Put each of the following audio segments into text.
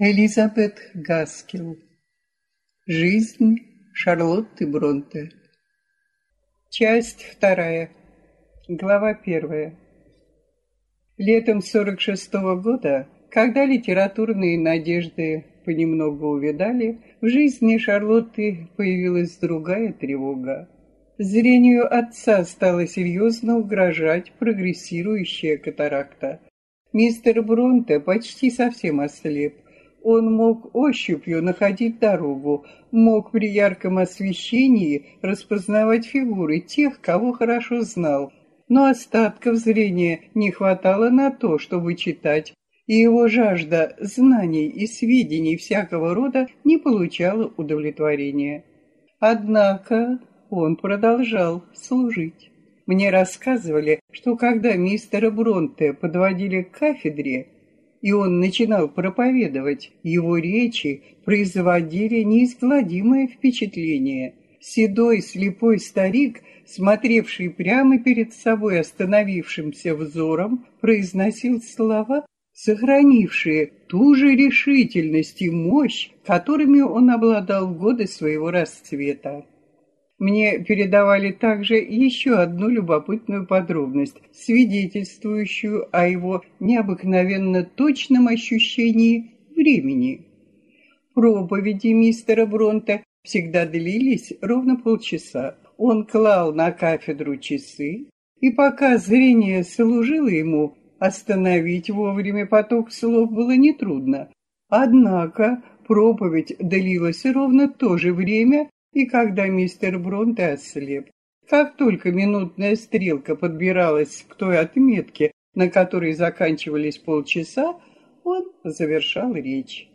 Элизабет Гаскел. Жизнь Шарлотты Бронте. Часть вторая. Глава первая. Летом 46 -го года, когда литературные надежды понемногу увядали, в жизни Шарлотты появилась другая тревога. Зрению отца стала серьезно угрожать прогрессирующая катаракта. Мистер Бронте почти совсем ослеп, он мог ощупью находить дорогу, мог при ярком освещении распознавать фигуры тех, кого хорошо знал, но остатков зрения не хватало на то, чтобы читать, и его жажда знаний и сведений всякого рода не получала удовлетворения. Однако он продолжал служить. Мне рассказывали, что когда мистера Бронте подводили к кафедре, и он начинал проповедовать, его речи производили неизгладимое впечатление. Седой слепой старик, смотревший прямо перед собой остановившимся взором, произносил слова, сохранившие ту же решительность и мощь, которыми он обладал в годы своего расцвета. Мне передавали также еще одну любопытную подробность, свидетельствующую о его необыкновенно точном ощущении времени. Проповеди мистера Бронта всегда длились ровно полчаса. Он клал на кафедру часы, и пока зрение служило ему, остановить вовремя поток слов было нетрудно. Однако проповедь длилась ровно то же время, и когда мистер Бронте ослеп, как только минутная стрелка подбиралась к той отметке, на которой заканчивались полчаса, он завершал речь.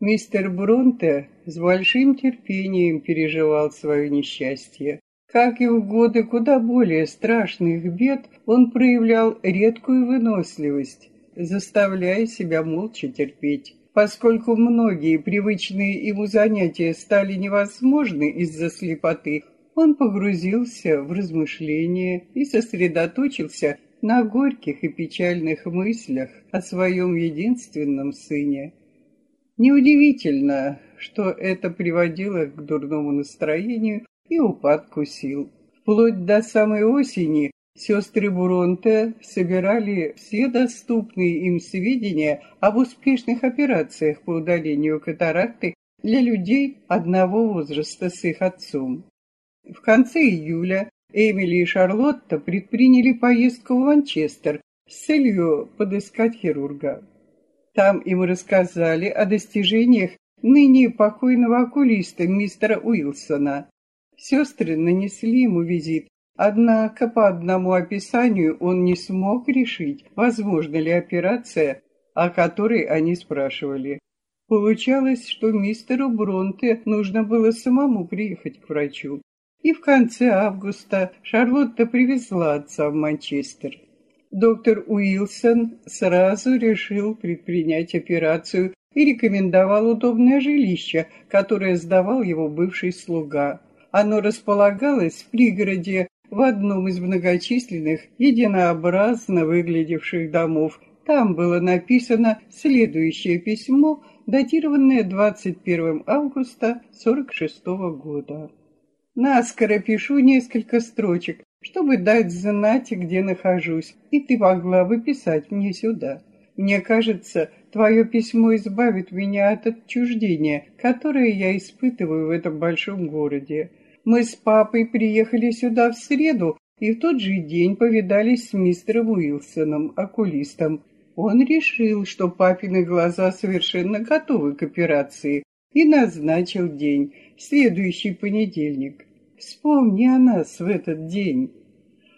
Мистер Бронте с большим терпением переживал свое несчастье. Как и в годы куда более страшных бед, он проявлял редкую выносливость, заставляя себя молча терпеть. Поскольку многие привычные ему занятия стали невозможны из-за слепоты, он погрузился в размышления и сосредоточился на горьких и печальных мыслях о своем единственном сыне. Неудивительно, что это приводило к дурному настроению и упадку сил. Вплоть до самой осени Сестры Буронте собирали все доступные им сведения об успешных операциях по удалению катаракты для людей одного возраста с их отцом. В конце июля Эмили и Шарлотта предприняли поездку в Манчестер с целью подыскать хирурга. Там им рассказали о достижениях ныне покойного окулиста мистера Уилсона. Сестры нанесли ему визит Однако по одному описанию он не смог решить, возможна ли операция, о которой они спрашивали. Получалось, что мистеру Бронте нужно было самому приехать к врачу. И в конце августа Шарлотта привезла отца в Манчестер. Доктор Уилсон сразу решил предпринять операцию и рекомендовал удобное жилище, которое сдавал его бывший слуга. Оно располагалось в пригороде в одном из многочисленных, единообразно выглядевших домов. Там было написано следующее письмо, датированное 21 августа 46 года. Наскоро пишу несколько строчек, чтобы дать знать, где нахожусь, и ты могла бы писать мне сюда. Мне кажется, твое письмо избавит меня от отчуждения, которое я испытываю в этом большом городе. Мы с папой приехали сюда в среду и в тот же день повидались с мистером Уилсоном, окулистом. Он решил, что папины глаза совершенно готовы к операции и назначил день, следующий понедельник. Вспомни о нас в этот день.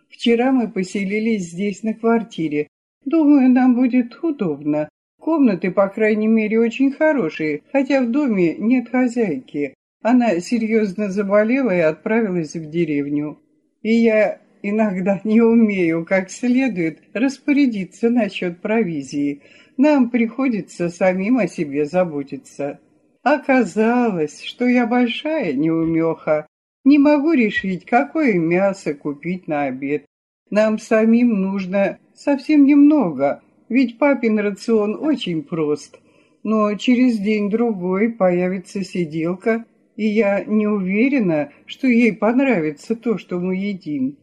Вчера мы поселились здесь на квартире. Думаю, нам будет удобно. Комнаты, по крайней мере, очень хорошие, хотя в доме нет хозяйки. Она серьезно заболела и отправилась в деревню. И я иногда не умею как следует распорядиться насчет провизии. Нам приходится самим о себе заботиться. Оказалось, что я большая неумеха. Не могу решить, какое мясо купить на обед. Нам самим нужно совсем немного, ведь папин рацион очень прост. но через день-другой появится сиделка, и я не уверена, что ей понравится то, что мы едим.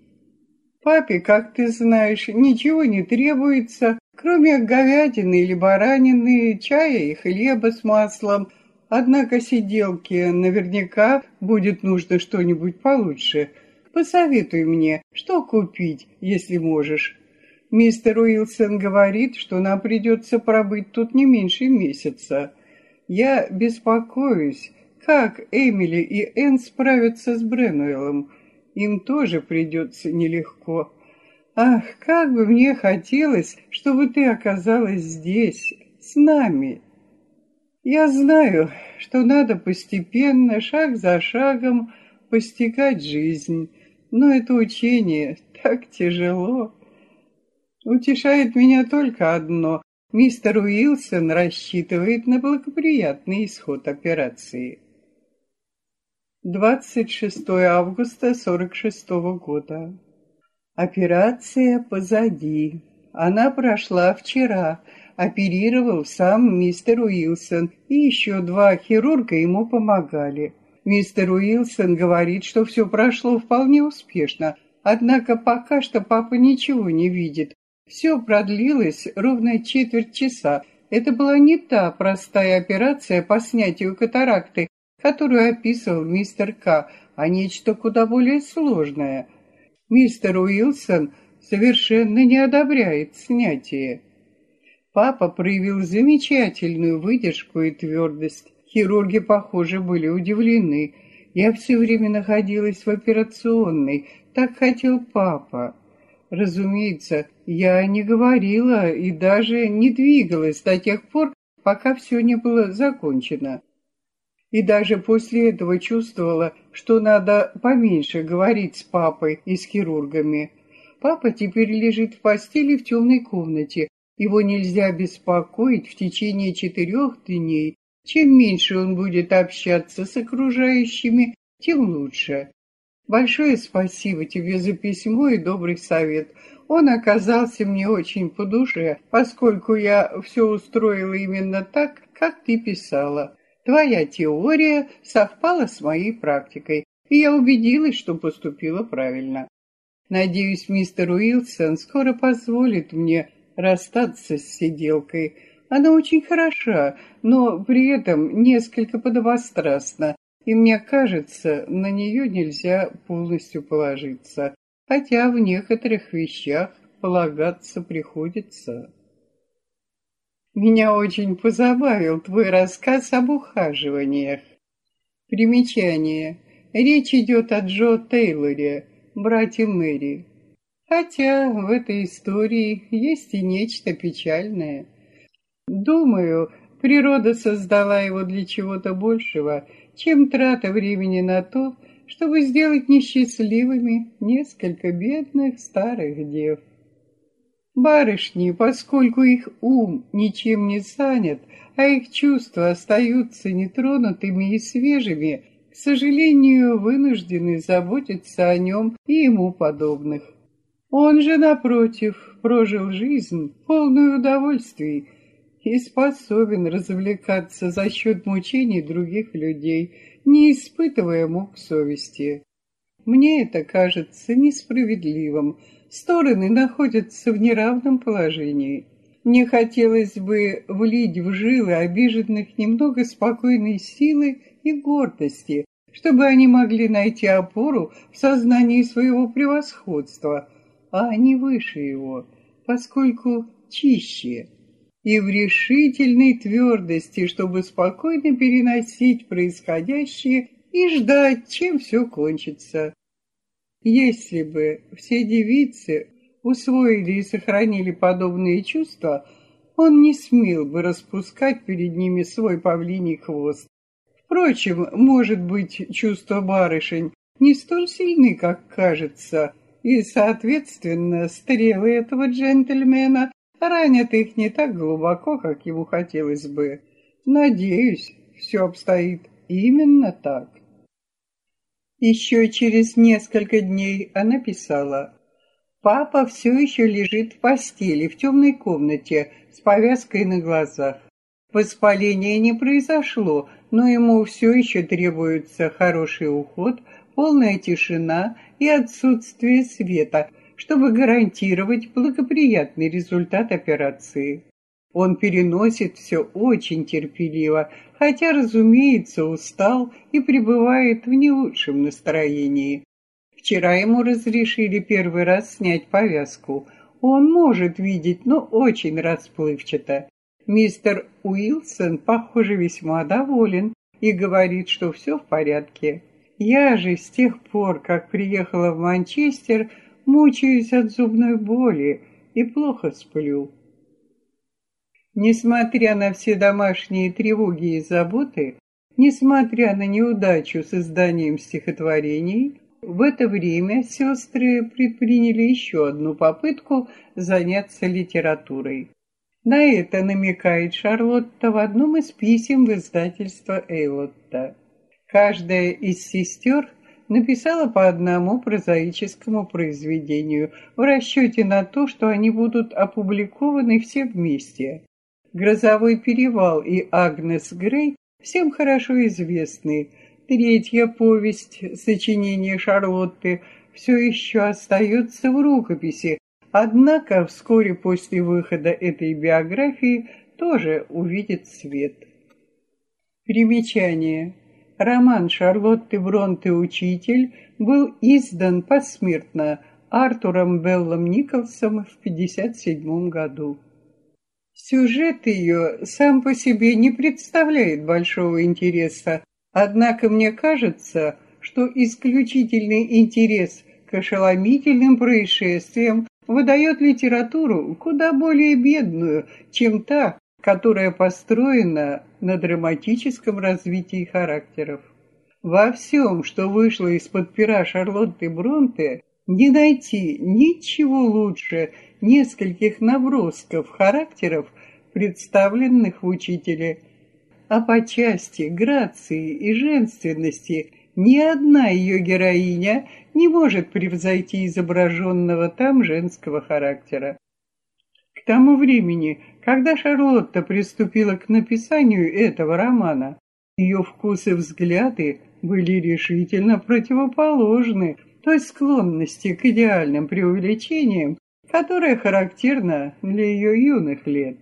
Папе, как ты знаешь, ничего не требуется, кроме говядины или баранины, чая и хлеба с маслом. Однако сиделке наверняка будет нужно что-нибудь получше. Посоветуй мне, что купить, если можешь. Мистер Уилсон говорит, что нам придется пробыть тут не меньше месяца. Я беспокоюсь, как Эмили и Энн справятся с Бренуэлом. Им тоже придется нелегко. Ах, как бы мне хотелось, чтобы ты оказалась здесь, с нами. Я знаю, что надо постепенно, шаг за шагом, постигать жизнь, но это учение так тяжело. Утешает меня только одно. Мистер Уилсон рассчитывает на благоприятный исход операции. 26 августа 46 года. Операция позади. Она прошла вчера. Оперировал сам мистер Уилсон, и еще два хирурга ему помогали. Мистер Уилсон говорит, что все прошло вполне успешно, однако пока что папа ничего не видит, все продлилось ровно четверть часа. Это была не та простая операция по снятию катаракты, которую описывал мистер К, а нечто куда более сложное. Мистер Уилсон совершенно не одобряет снятие. Папа проявил замечательную выдержку и твердость. Хирурги, похоже, были удивлены. Я все время находилась в операционной. Так хотел папа. Разумеется, я не говорила и даже не двигалась до тех пор, пока все не было закончено. И даже после этого чувствовала, что надо поменьше говорить с папой и с хирургами. Папа теперь лежит в постели в темной комнате. Его нельзя беспокоить в течение четырех дней. Чем меньше он будет общаться с окружающими, тем лучше. Большое спасибо тебе за письмо и добрый совет. Он оказался мне очень по душе, поскольку я все устроила именно так, как ты писала. Твоя теория совпала с моей практикой, и я убедилась, что поступила правильно. Надеюсь, мистер Уилсон скоро позволит мне расстаться с сиделкой. Она очень хороша, но при этом несколько подобострастна, и мне кажется, на нее нельзя полностью положиться, хотя в некоторых вещах полагаться приходится. Меня очень позабавил твой рассказ об ухаживаниях. Примечание. Речь идет о Джо Тейлоре, брате Мэри. Хотя в этой истории есть и нечто печальное. Думаю, природа создала его для чего-то большего — чем трата времени на то, чтобы сделать несчастливыми несколько бедных старых дев. Барышни, поскольку их ум ничем не занят, а их чувства остаются нетронутыми и свежими, к сожалению, вынуждены заботиться о нем и ему подобных. Он же, напротив, прожил жизнь, полную удовольствий, и способен развлекаться за счет мучений других людей, не испытывая мук совести. Мне это кажется несправедливым. Стороны находятся в неравном положении. Мне хотелось бы влить в жилы обиженных немного спокойной силы и гордости, чтобы они могли найти опору в сознании своего превосходства, а не выше его, поскольку чище и в решительной твердости, чтобы спокойно переносить происходящее и ждать, чем все кончится. Если бы все девицы усвоили и сохранили подобные чувства, он не смел бы распускать перед ними свой павлиний хвост. Впрочем, может быть, чувства барышень не столь сильны, как кажется, и, соответственно, стрелы этого джентльмена Ранят их не так глубоко, как ему хотелось бы. Надеюсь, все обстоит именно так. Еще через несколько дней она писала. Папа все еще лежит в постели в темной комнате с повязкой на глазах. Воспаления не произошло, но ему все еще требуется хороший уход, полная тишина и отсутствие света, чтобы гарантировать благоприятный результат операции. Он переносит все очень терпеливо, хотя, разумеется, устал и пребывает в не лучшем настроении. Вчера ему разрешили первый раз снять повязку. Он может видеть, но очень расплывчато. Мистер Уилсон, похоже, весьма доволен и говорит, что все в порядке. Я же с тех пор, как приехала в Манчестер, мучаюсь от зубной боли и плохо сплю. Несмотря на все домашние тревоги и заботы, несмотря на неудачу с изданием стихотворений, в это время сестры предприняли еще одну попытку заняться литературой. На это намекает Шарлотта в одном из писем в издательство Эйлотта. Каждая из сестер написала по одному прозаическому произведению в расчете на то, что они будут опубликованы все вместе. «Грозовой перевал» и «Агнес Грей» всем хорошо известны. Третья повесть, сочинение Шарлотты, все еще остается в рукописи, однако вскоре после выхода этой биографии тоже увидит свет. Примечание. Роман Шарлотты Бронте «Учитель» был издан посмертно Артуром Беллом Николсом в 1957 году. Сюжет ее сам по себе не представляет большого интереса, однако мне кажется, что исключительный интерес к ошеломительным происшествиям выдает литературу куда более бедную, чем та, которая построена на драматическом развитии характеров. Во всем, что вышло из-под пера Шарлотты Бронте, не найти ничего лучше нескольких набросков характеров, представленных в учителе. А по части грации и женственности ни одна ее героиня не может превзойти изображенного там женского характера. К тому времени, когда Шарлотта приступила к написанию этого романа, ее вкусы и взгляды были решительно противоположны той склонности к идеальным преувеличениям, которая характерна для ее юных лет.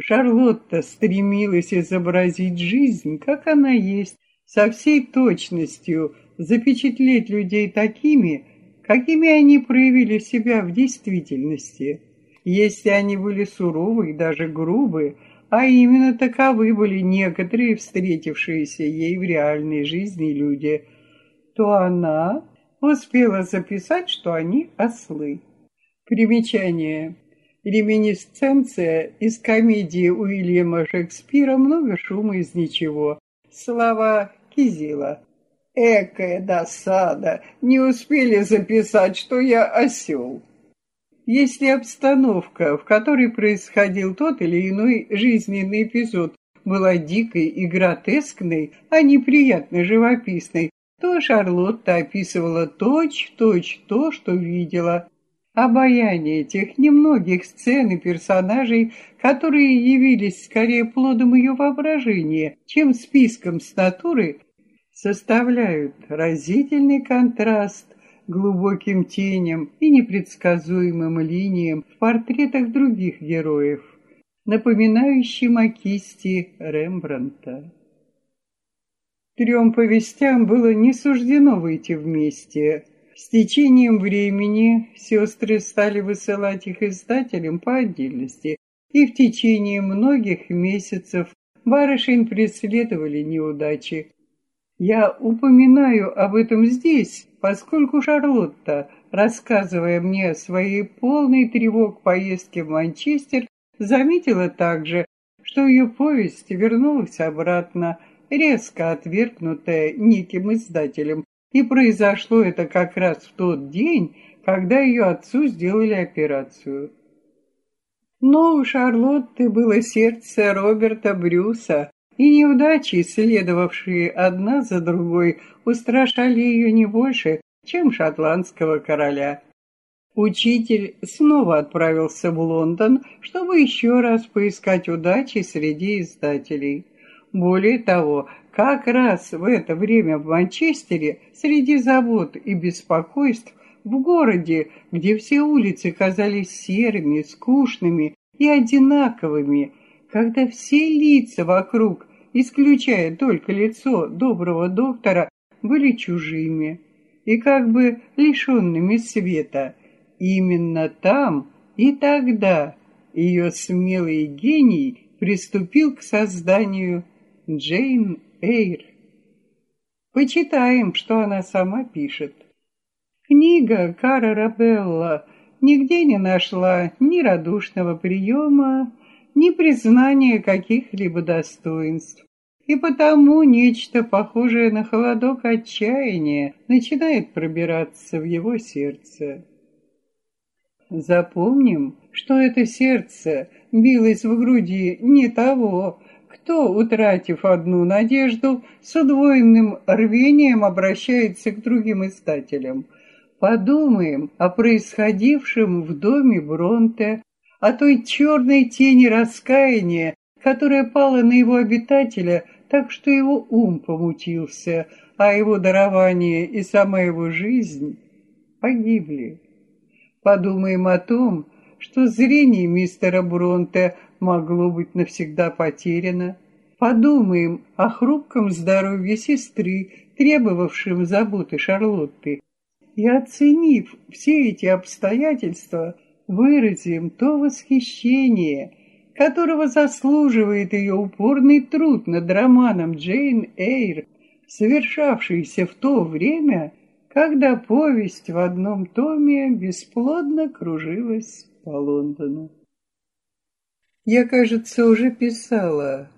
Шарлотта стремилась изобразить жизнь, как она есть, со всей точностью запечатлеть людей такими, какими они проявили себя в действительности. Если они были суровы и даже грубы, а именно таковы были некоторые встретившиеся ей в реальной жизни люди, то она успела записать, что они ослы. Примечание. Реминисценция из комедии Уильяма Шекспира «Много шума из ничего». Слова Кизила. Экая досада, не успели записать, что я осел. Если обстановка, в которой происходил тот или иной жизненный эпизод, была дикой и гротескной, а неприятно живописной, то Шарлотта описывала точь-точь то, что видела, обаяние тех немногих сцен и персонажей, которые явились скорее плодом ее воображения, чем списком с натуры, составляют разительный контраст глубоким теням и непредсказуемым линиям в портретах других героев, напоминающим о кисти Рембранта. Трем повестям было не суждено выйти вместе – с течением времени сестры стали высылать их издателям по отдельности, и в течение многих месяцев барышень преследовали неудачи. Я упоминаю об этом здесь, поскольку Шарлотта, рассказывая мне о своей полной тревог поездке в Манчестер, заметила также, что ее повесть вернулась обратно, резко отвергнутая неким издателем, и произошло это как раз в тот день, когда ее отцу сделали операцию. Но у Шарлотты было сердце Роберта Брюса, и неудачи, следовавшие одна за другой, устрашали ее не больше, чем шотландского короля. Учитель снова отправился в Лондон, чтобы еще раз поискать удачи среди издателей. Более того, как раз в это время в Манчестере, среди забот и беспокойств, в городе, где все улицы казались серыми, скучными и одинаковыми, когда все лица вокруг, исключая только лицо доброго доктора, были чужими и как бы лишенными света – Именно там и тогда ее смелый гений приступил к созданию Джейн Эйр. Почитаем, что она сама пишет. Книга Кара Рабелла нигде не нашла ни радушного приема, ни признания каких-либо достоинств. И потому нечто похожее на холодок отчаяния начинает пробираться в его сердце. Запомним, что это сердце билось в груди не того, кто, утратив одну надежду, с удвоенным рвением обращается к другим издателям. Подумаем о происходившем в доме Бронте, о той черной тени раскаяния, которая пала на его обитателя, так что его ум помутился, а его дарование и сама его жизнь погибли. Подумаем о том, что зрение мистера Бронте могло быть навсегда потеряно. Подумаем о хрупком здоровье сестры, требовавшем заботы Шарлотты. И оценив все эти обстоятельства, выразим то восхищение, которого заслуживает ее упорный труд над романом Джейн Эйр, совершавшийся в то время, когда повесть в одном томе бесплодно кружилась по Лондону. Я, кажется, уже писала,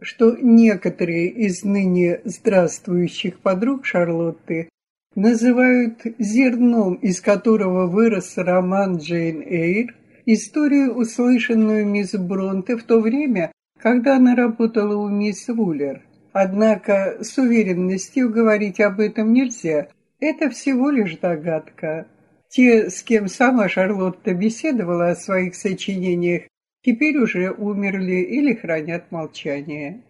что некоторые из ныне здравствующих подруг Шарлотты называют зерном, из которого вырос роман Джейн Эйр, историю, услышанную мисс Бронте в то время, когда она работала у мисс Вуллер. Однако с уверенностью говорить об этом нельзя, это всего лишь догадка. Те, с кем сама Шарлотта беседовала о своих сочинениях, теперь уже умерли или хранят молчание.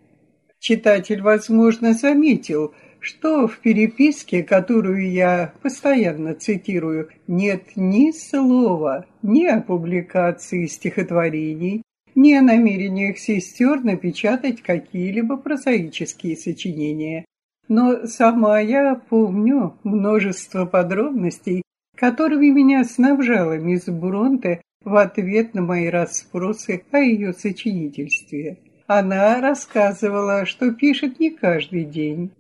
Читатель, возможно, заметил, что в переписке, которую я постоянно цитирую, нет ни слова ни о публикации стихотворений, ни о намерениях сестер напечатать какие-либо прозаические сочинения. Но сама я помню множество подробностей, которыми меня снабжала мисс Бронте в ответ на мои расспросы о ее сочинительстве. Она рассказывала, что пишет не каждый день.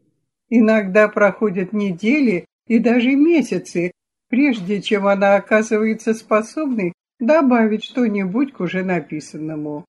Иногда проходят недели и даже месяцы, прежде чем она оказывается способной добавить что-нибудь к уже написанному.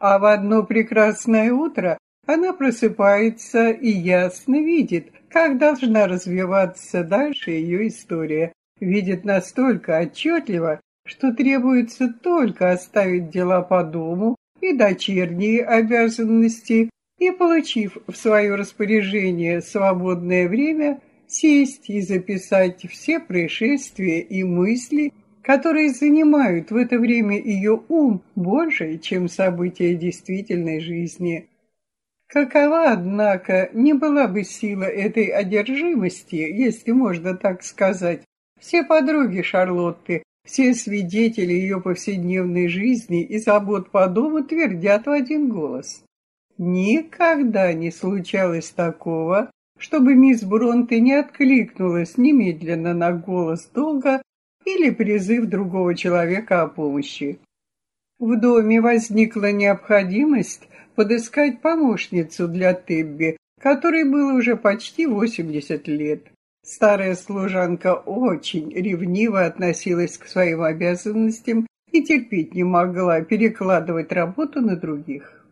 А в одно прекрасное утро она просыпается и ясно видит, как должна развиваться дальше ее история. Видит настолько отчетливо, что требуется только оставить дела по дому и дочерние обязанности, и, получив в свое распоряжение свободное время, сесть и записать все происшествия и мысли, которые занимают в это время ее ум больше, чем события действительной жизни. Какова, однако, не была бы сила этой одержимости, если можно так сказать. Все подруги Шарлотты, все свидетели ее повседневной жизни и забот по дому твердят в один голос. Никогда не случалось такого, чтобы мисс Бронте не откликнулась немедленно на голос долга или призыв другого человека о помощи. В доме возникла необходимость подыскать помощницу для Тебби, которой было уже почти 80 лет. Старая служанка очень ревниво относилась к своим обязанностям и терпеть не могла перекладывать работу на других.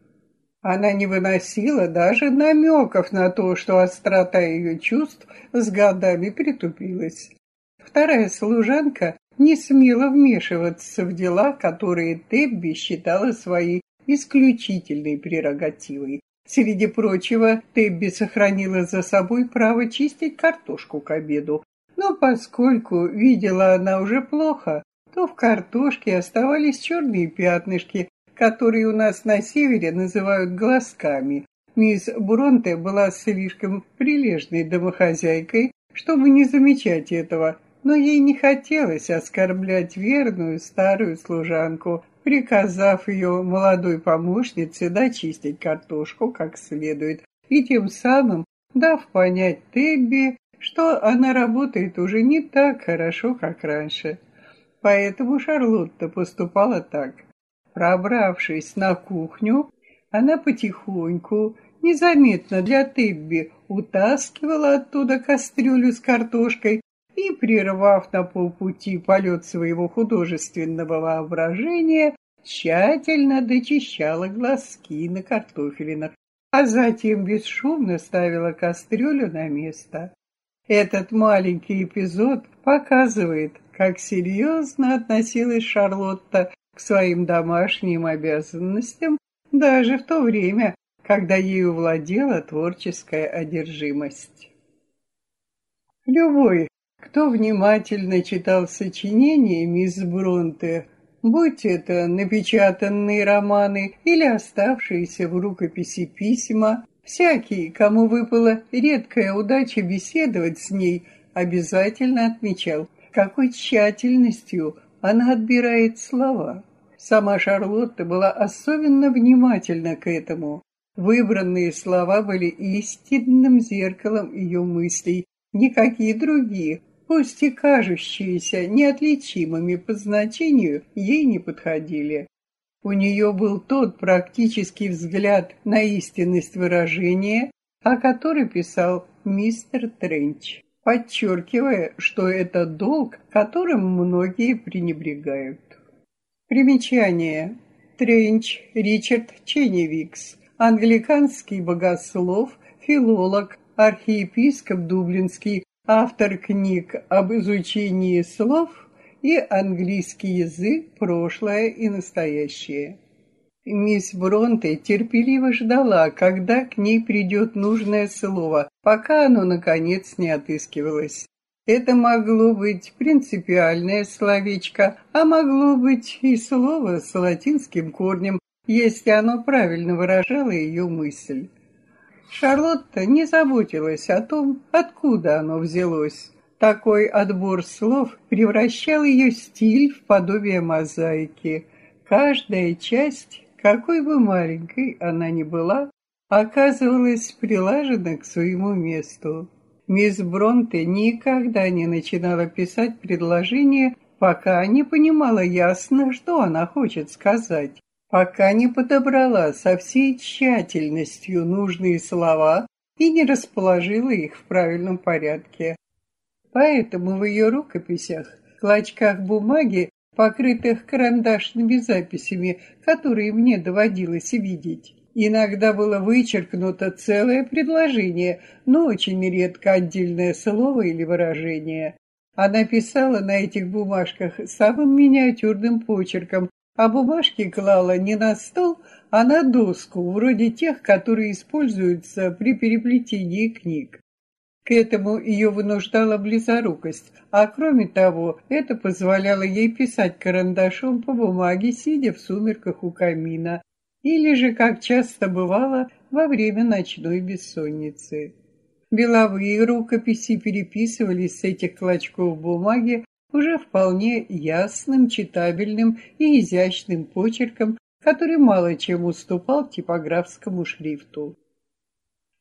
Она не выносила даже намеков на то, что острота ее чувств с годами притупилась. Вторая служанка не смела вмешиваться в дела, которые Тебби считала своей исключительной прерогативой. Среди прочего, Тебби сохранила за собой право чистить картошку к обеду, но поскольку видела она уже плохо, то в картошке оставались черные пятнышки, которые у нас на севере называют глазками. Мисс Бронте была слишком прилежной домохозяйкой, чтобы не замечать этого, но ей не хотелось оскорблять верную старую служанку, приказав ее молодой помощнице дочистить картошку как следует, и тем самым дав понять Тебби, что она работает уже не так хорошо, как раньше. Поэтому Шарлотта поступала так. Пробравшись на кухню, она потихоньку, незаметно для Тебби, утаскивала оттуда кастрюлю с картошкой и, прервав на полпути полет своего художественного воображения, тщательно дочищала глазки на картофелинах, а затем бесшумно ставила кастрюлю на место. Этот маленький эпизод показывает, как серьезно относилась Шарлотта к своим домашним обязанностям даже в то время, когда ею владела творческая одержимость. Любой, кто внимательно читал сочинения мисс Бронте, будь это напечатанные романы или оставшиеся в рукописи письма, всякий, кому выпала редкая удача беседовать с ней, обязательно отмечал, какой тщательностью она отбирает слова. Сама Шарлотта была особенно внимательна к этому. Выбранные слова были истинным зеркалом ее мыслей, никакие другие, пусть и кажущиеся неотличимыми по значению, ей не подходили. У нее был тот практический взгляд на истинность выражения, о которой писал мистер Тренч, подчеркивая, что это долг, которым многие пренебрегают. Примечание. Тренч Ричард Ченевикс, англиканский богослов, филолог, архиепископ Дублинский, автор книг об изучении слов и английский язык «Прошлое и настоящее». Мисс Бронте терпеливо ждала, когда к ней придет нужное слово, пока оно, наконец, не отыскивалось. Это могло быть принципиальное словечко, а могло быть и слово с латинским корнем, если оно правильно выражало ее мысль. Шарлотта не заботилась о том, откуда оно взялось. Такой отбор слов превращал ее стиль в подобие мозаики. Каждая часть, какой бы маленькой она ни была, оказывалась прилажена к своему месту. Мисс Бронте никогда не начинала писать предложение, пока не понимала ясно, что она хочет сказать пока не подобрала со всей тщательностью нужные слова и не расположила их в правильном порядке. Поэтому в ее рукописях, клочках бумаги, покрытых карандашными записями, которые мне доводилось видеть, иногда было вычеркнуто целое предложение, но очень редко отдельное слово или выражение. Она писала на этих бумажках самым миниатюрным почерком, а бумажки клала не на стол, а на доску, вроде тех, которые используются при переплетении книг. К этому ее вынуждала близорукость, а кроме того, это позволяло ей писать карандашом по бумаге, сидя в сумерках у камина, или же, как часто бывало, во время ночной бессонницы. Беловые рукописи переписывались с этих клочков бумаги уже вполне ясным, читабельным и изящным почерком, который мало чем уступал типографскому шрифту.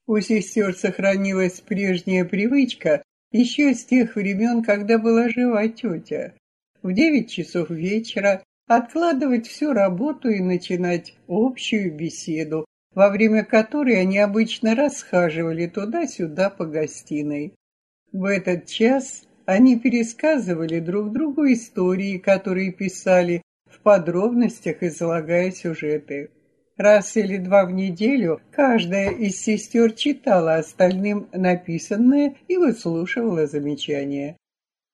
У сестер сохранилась прежняя привычка еще с тех времен, когда была жива тетя. В девять часов вечера откладывать всю работу и начинать общую беседу, во время которой они обычно расхаживали туда-сюда по гостиной. В этот час они пересказывали друг другу истории, которые писали, в подробностях излагая сюжеты. Раз или два в неделю каждая из сестер читала остальным написанное и выслушивала замечания.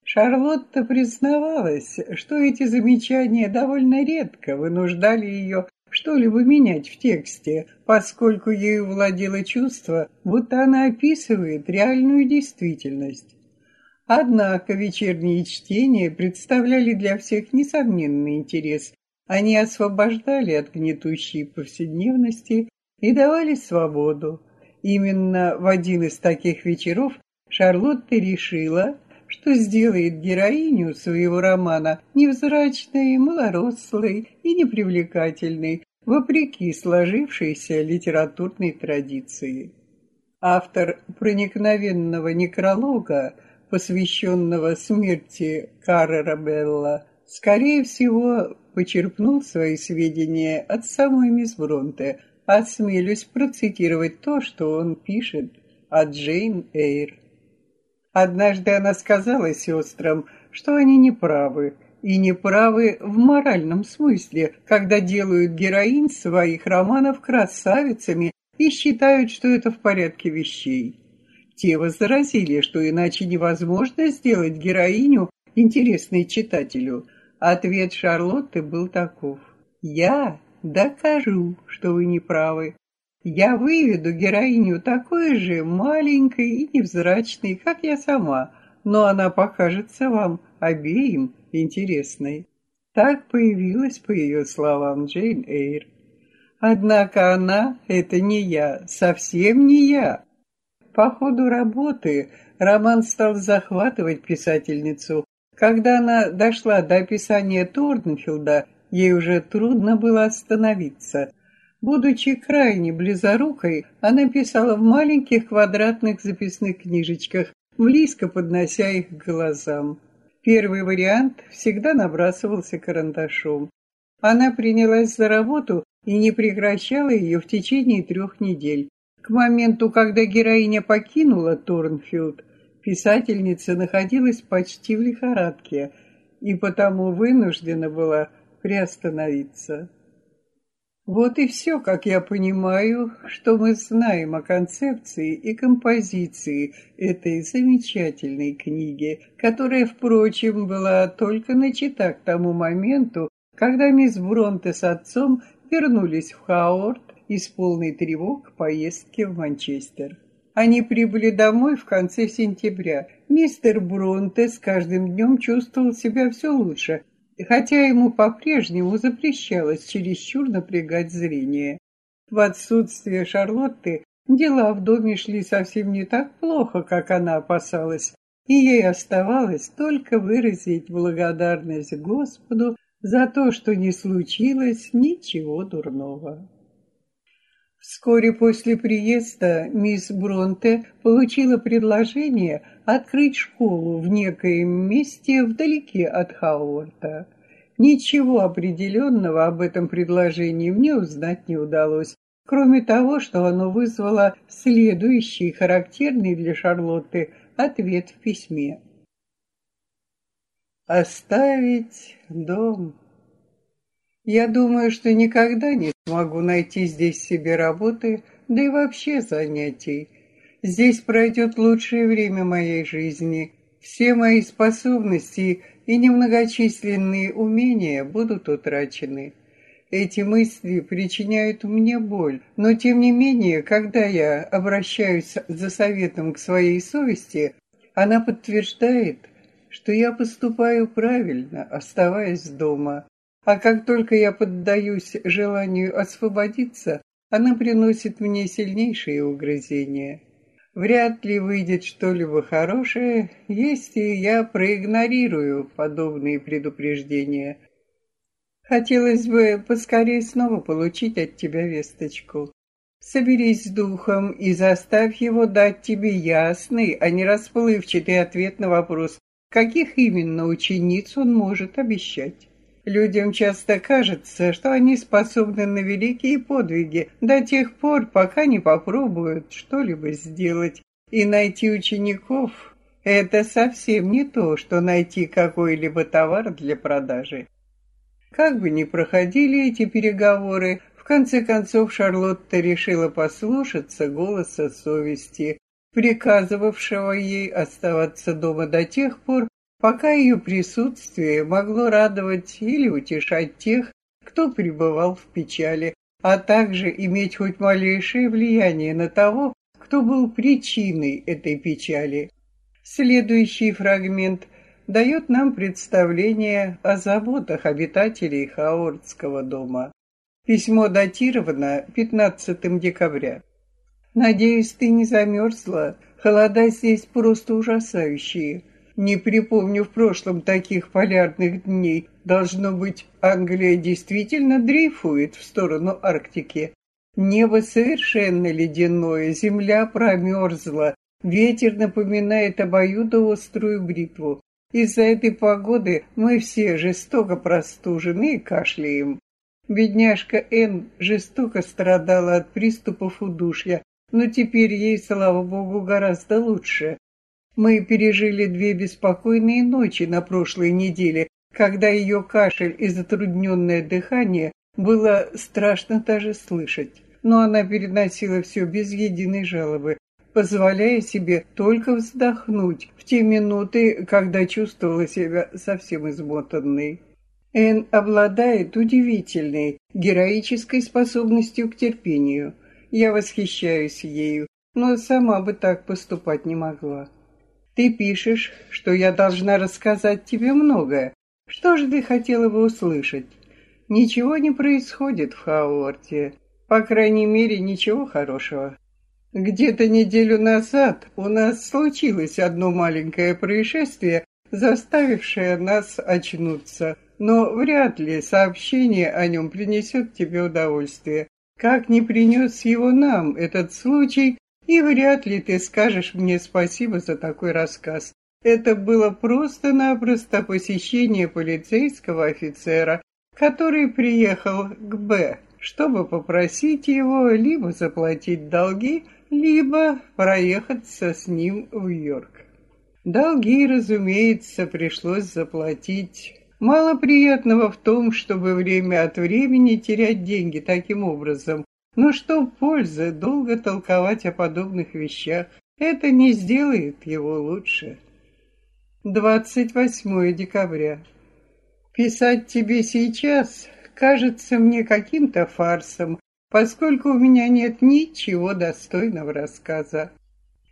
Шарлотта признавалась, что эти замечания довольно редко вынуждали ее что-либо менять в тексте, поскольку ею владело чувство, будто она описывает реальную действительность. Однако вечерние чтения представляли для всех несомненный интерес. Они освобождали от гнетущей повседневности и давали свободу. Именно в один из таких вечеров Шарлотта решила, что сделает героиню своего романа невзрачной, малорослой и непривлекательной, вопреки сложившейся литературной традиции. Автор проникновенного некролога, посвященного смерти Каррера Белла, скорее всего, почерпнул свои сведения от самой мисс Бронте, осмелюсь процитировать то, что он пишет о Джейн Эйр. Однажды она сказала сестрам, что они не правы, и не правы в моральном смысле, когда делают героинь своих романов красавицами и считают, что это в порядке вещей. Те возразили, что иначе невозможно сделать героиню интересной читателю. Ответ Шарлотты был таков. «Я докажу, что вы не правы. Я выведу героиню такой же маленькой и невзрачной, как я сама, но она покажется вам обеим интересной. Так появилась, по ее словам, Джейн Эйр. Однако она — это не я, совсем не я. По ходу работы роман стал захватывать писательницу. Когда она дошла до описания Торнфилда, ей уже трудно было остановиться — Будучи крайне близорукой, она писала в маленьких квадратных записных книжечках, близко поднося их к глазам. Первый вариант всегда набрасывался карандашом. Она принялась за работу и не прекращала ее в течение трех недель. К моменту, когда героиня покинула Торнфилд, писательница находилась почти в лихорадке и потому вынуждена была приостановиться. Вот и все, как я понимаю, что мы знаем о концепции и композиции этой замечательной книги, которая, впрочем, была только начата к тому моменту, когда мисс Бронте с отцом вернулись в Хаорт из полной тревог поездки в Манчестер. Они прибыли домой в конце сентября. Мистер Бронте с каждым днем чувствовал себя все лучше, хотя ему по-прежнему запрещалось чересчур напрягать зрение. В отсутствие Шарлотты дела в доме шли совсем не так плохо, как она опасалась, и ей оставалось только выразить благодарность Господу за то, что не случилось ничего дурного. Вскоре после приезда мисс Бронте получила предложение открыть школу в некоем месте вдалеке от Хауарта. Ничего определенного об этом предложении мне узнать не удалось, кроме того, что оно вызвало следующий, характерный для Шарлотты, ответ в письме. «Оставить дом...» Я думаю, что никогда не смогу найти здесь себе работы, да и вообще занятий. Здесь пройдет лучшее время моей жизни. Все мои способности и немногочисленные умения будут утрачены. Эти мысли причиняют мне боль, но тем не менее, когда я обращаюсь за советом к своей совести, она подтверждает, что я поступаю правильно, оставаясь дома. А как только я поддаюсь желанию освободиться, она приносит мне сильнейшие угрызения. Вряд ли выйдет что-либо хорошее, если я проигнорирую подобные предупреждения. Хотелось бы поскорее снова получить от тебя весточку. Соберись с духом и заставь его дать тебе ясный, а не расплывчатый ответ на вопрос, каких именно учениц он может обещать. Людям часто кажется, что они способны на великие подвиги до тех пор, пока не попробуют что-либо сделать. И найти учеников – это совсем не то, что найти какой-либо товар для продажи. Как бы ни проходили эти переговоры, в конце концов Шарлотта решила послушаться голоса совести, приказывавшего ей оставаться дома до тех пор, пока ее присутствие могло радовать или утешать тех, кто пребывал в печали, а также иметь хоть малейшее влияние на того, кто был причиной этой печали. Следующий фрагмент дает нам представление о заботах обитателей Хаордского дома. Письмо датировано 15 декабря. «Надеюсь, ты не замерзла. Холода здесь просто ужасающие. Не припомню в прошлом таких полярных дней. Должно быть, Англия действительно дрейфует в сторону Арктики. Небо совершенно ледяное, земля промерзла, ветер напоминает обоюдоострую бритву. Из-за этой погоды мы все жестоко простужены и кашляем. Бедняжка Н жестоко страдала от приступов удушья, но теперь ей, слава богу, гораздо лучше. Мы пережили две беспокойные ночи на прошлой неделе, когда ее кашель и затрудненное дыхание было страшно даже слышать. Но она переносила все без единой жалобы, позволяя себе только вздохнуть в те минуты, когда чувствовала себя совсем измотанной. Эн обладает удивительной, героической способностью к терпению. Я восхищаюсь ею, но сама бы так поступать не могла. Ты пишешь, что я должна рассказать тебе многое. Что же ты хотела бы услышать? Ничего не происходит в Хауорте. По крайней мере, ничего хорошего. Где-то неделю назад у нас случилось одно маленькое происшествие, заставившее нас очнуться но вряд ли сообщение о нем принесет тебе удовольствие. Как не принес его нам этот случай, и вряд ли ты скажешь мне спасибо за такой рассказ. Это было просто-напросто посещение полицейского офицера, который приехал к Б, чтобы попросить его либо заплатить долги, либо проехаться с ним в Йорк. Долги, разумеется, пришлось заплатить. Мало приятного в том, чтобы время от времени терять деньги таким образом. Но что пользы долго толковать о подобных вещах? Это не сделает его лучше. 28 декабря. Писать тебе сейчас кажется мне каким-то фарсом, поскольку у меня нет ничего достойного рассказа.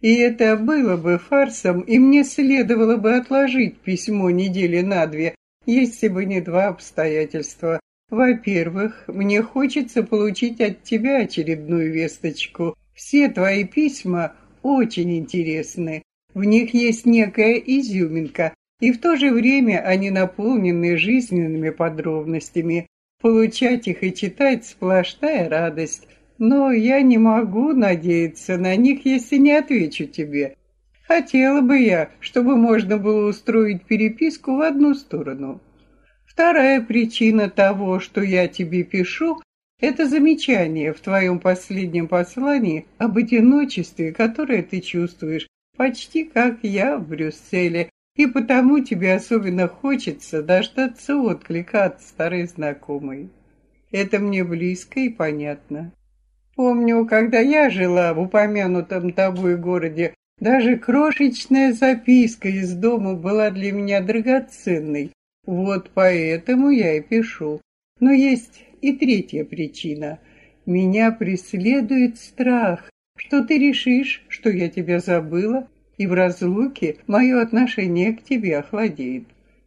И это было бы фарсом, и мне следовало бы отложить письмо недели на две, если бы не два обстоятельства. Во-первых, мне хочется получить от тебя очередную весточку. Все твои письма очень интересны. В них есть некая изюминка, и в то же время они наполнены жизненными подробностями. Получать их и читать сплошная радость. Но я не могу надеяться на них, если не отвечу тебе. Хотела бы я, чтобы можно было устроить переписку в одну сторону. Вторая причина того, что я тебе пишу, это замечание в твоем последнем послании об одиночестве, которое ты чувствуешь, почти как я в Брюсселе, и потому тебе особенно хочется дождаться отклика от старой знакомой. Это мне близко и понятно. Помню, когда я жила в упомянутом тобой городе, даже крошечная записка из дома была для меня драгоценной. Вот поэтому я и пишу. Но есть и третья причина. Меня преследует страх, что ты решишь, что я тебя забыла, и в разлуке мое отношение к тебе охладеет.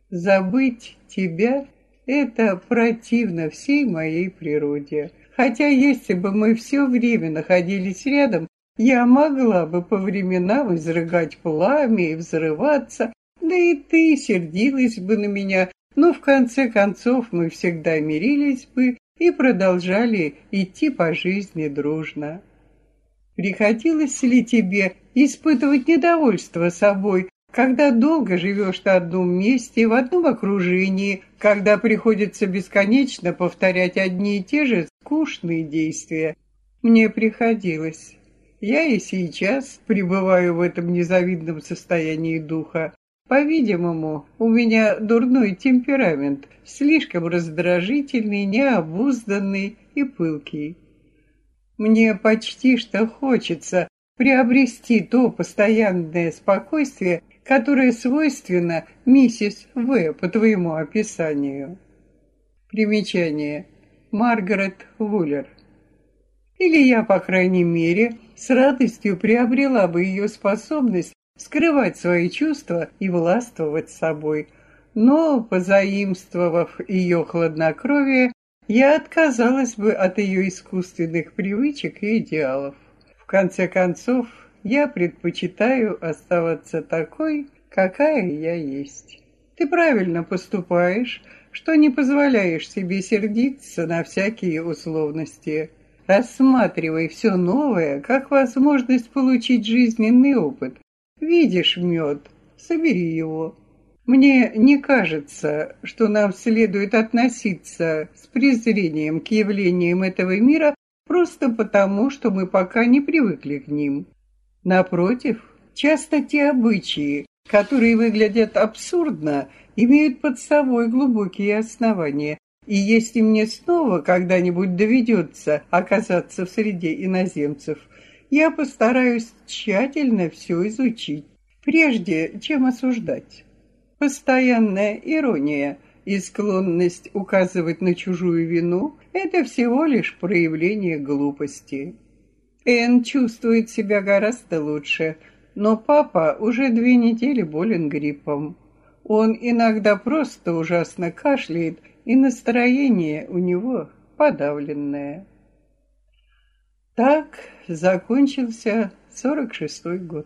Забыть тебя — это противно всей моей природе. Хотя если бы мы все время находились рядом, я могла бы по временам изрыгать пламя и взрываться, да и ты сердилась бы на меня, но в конце концов мы всегда мирились бы и продолжали идти по жизни дружно. Приходилось ли тебе испытывать недовольство собой, когда долго живешь на одном месте, в одном окружении, когда приходится бесконечно повторять одни и те же скучные действия? Мне приходилось. Я и сейчас пребываю в этом незавидном состоянии духа. По-видимому, у меня дурной темперамент, слишком раздражительный, необузданный и пылкий. Мне почти что хочется приобрести то постоянное спокойствие, которое свойственно миссис В. по твоему описанию. Примечание. Маргарет Вуллер. Или я, по крайней мере, с радостью приобрела бы ее способность скрывать свои чувства и властвовать собой. Но, позаимствовав ее хладнокровие, я отказалась бы от ее искусственных привычек и идеалов. В конце концов, я предпочитаю оставаться такой, какая я есть. Ты правильно поступаешь, что не позволяешь себе сердиться на всякие условности. Рассматривай все новое, как возможность получить жизненный опыт. Видишь мед, собери его. Мне не кажется, что нам следует относиться с презрением к явлениям этого мира просто потому, что мы пока не привыкли к ним. Напротив, часто те обычаи, которые выглядят абсурдно, имеют под собой глубокие основания. И если мне снова когда-нибудь доведется оказаться в среде иноземцев, я постараюсь тщательно все изучить, прежде чем осуждать. Постоянная ирония и склонность указывать на чужую вину – это всего лишь проявление глупости. Энн чувствует себя гораздо лучше, но папа уже две недели болен гриппом. Он иногда просто ужасно кашляет, и настроение у него подавленное. Так закончился сорок шестой год.